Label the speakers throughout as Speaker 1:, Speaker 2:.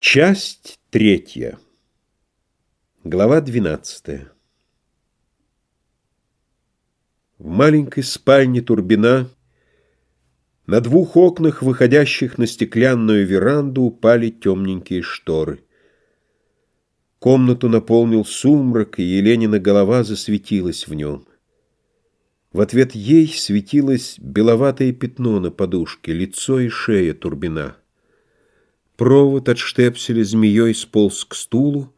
Speaker 1: Часть третья. Глава двенадцатая. В маленькой спальне Турбина на двух окнах, выходящих на стеклянную веранду, упали темненькие шторы. Комнату наполнил сумрак, и Еленина голова засветилась в нем. В ответ ей светилось беловатое пятно на подушке, лицо и шея Турбина. Провод от штепселя змеей сполз к стулу,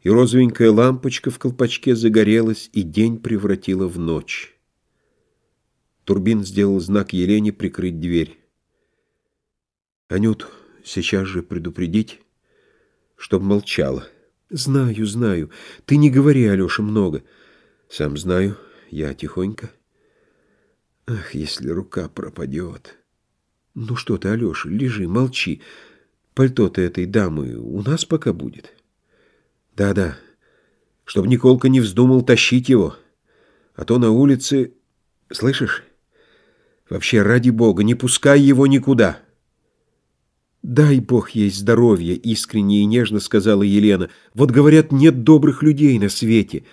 Speaker 1: и розовенькая лампочка в колпачке загорелась, и день превратила в ночь. Турбин сделал знак Елене прикрыть дверь. «Анют, сейчас же предупредить, чтоб молчала». «Знаю, знаю. Ты не говори, Алеша, много. Сам знаю, я тихонько». «Ах, если рука пропадет!» «Ну что ты, Алеша, лежи, молчи». Пальто-то этой дамы у нас пока будет. Да-да, чтоб Николка не вздумал тащить его. А то на улице... Слышишь? Вообще, ради бога, не пускай его никуда. «Дай бог ей здоровья», — искренне и нежно сказала Елена. «Вот, говорят, нет добрых людей на свете».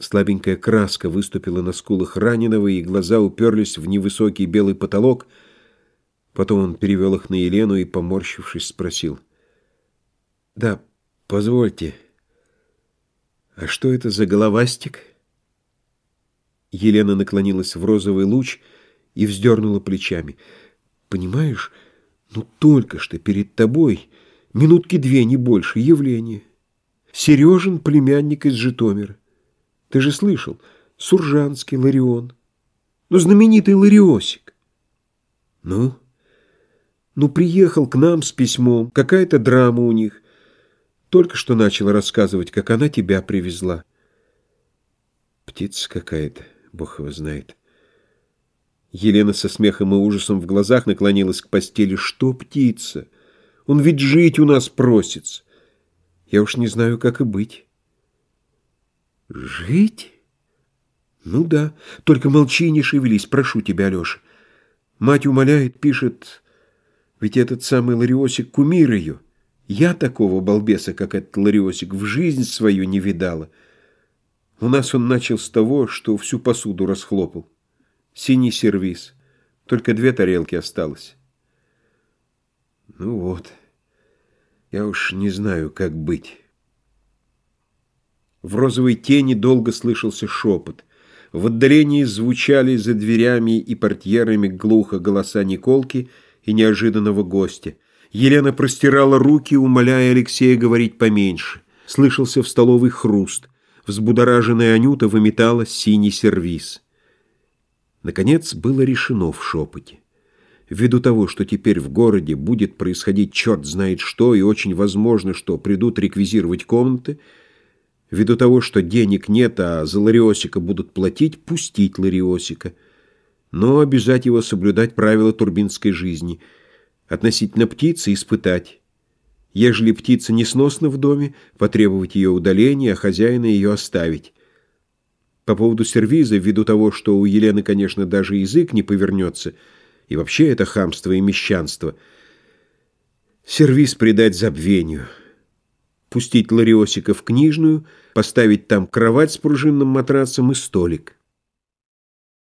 Speaker 1: Слабенькая краска выступила на скулах раненого, и глаза уперлись в невысокий белый потолок — Потом он перевел их на Елену и, поморщившись, спросил. «Да, позвольте, а что это за головастик?» Елена наклонилась в розовый луч и вздернула плечами. «Понимаешь, ну только что перед тобой минутки две, не больше, явление. Сережин племянник из Житомира. Ты же слышал, Суржанский Ларион. Ну, знаменитый Лариосик. Ну?» Ну, приехал к нам с письмом, какая-то драма у них. Только что начала рассказывать, как она тебя привезла. Птица какая-то, бог его знает. Елена со смехом и ужасом в глазах наклонилась к постели. Что птица? Он ведь жить у нас просится. Я уж не знаю, как и быть. Жить? Ну да, только молчи и не шевелись, прошу тебя, Алеша. Мать умоляет, пишет... Ведь этот самый Лариосик — кумир ее. Я такого балбеса, как этот Лариосик, в жизнь свою не видала. У нас он начал с того, что всю посуду расхлопал. Синий сервиз. Только две тарелки осталось. Ну вот. Я уж не знаю, как быть. В розовой тени долго слышался шепот. В отдалении звучали за дверями и портьерами глухо голоса Николки — и неожиданного гостя. Елена простирала руки, умоляя Алексея говорить поменьше. Слышался в столовой хруст. Взбудораженная Анюта выметала синий сервиз. Наконец было решено в шепоте. Ввиду того, что теперь в городе будет происходить черт знает что, и очень возможно, что придут реквизировать комнаты, ввиду того, что денег нет, а за Лариосика будут платить, пустить Лариосика — но обязать его соблюдать правила турбинской жизни, относительно птицы испытать. Ежели птица несносна в доме, потребовать ее удаления, а хозяина ее оставить. По поводу сервиза, ввиду того, что у Елены, конечно, даже язык не повернется, и вообще это хамство и мещанство, сервиз придать забвению, пустить Лариосика в книжную, поставить там кровать с пружинным матрацем и столик.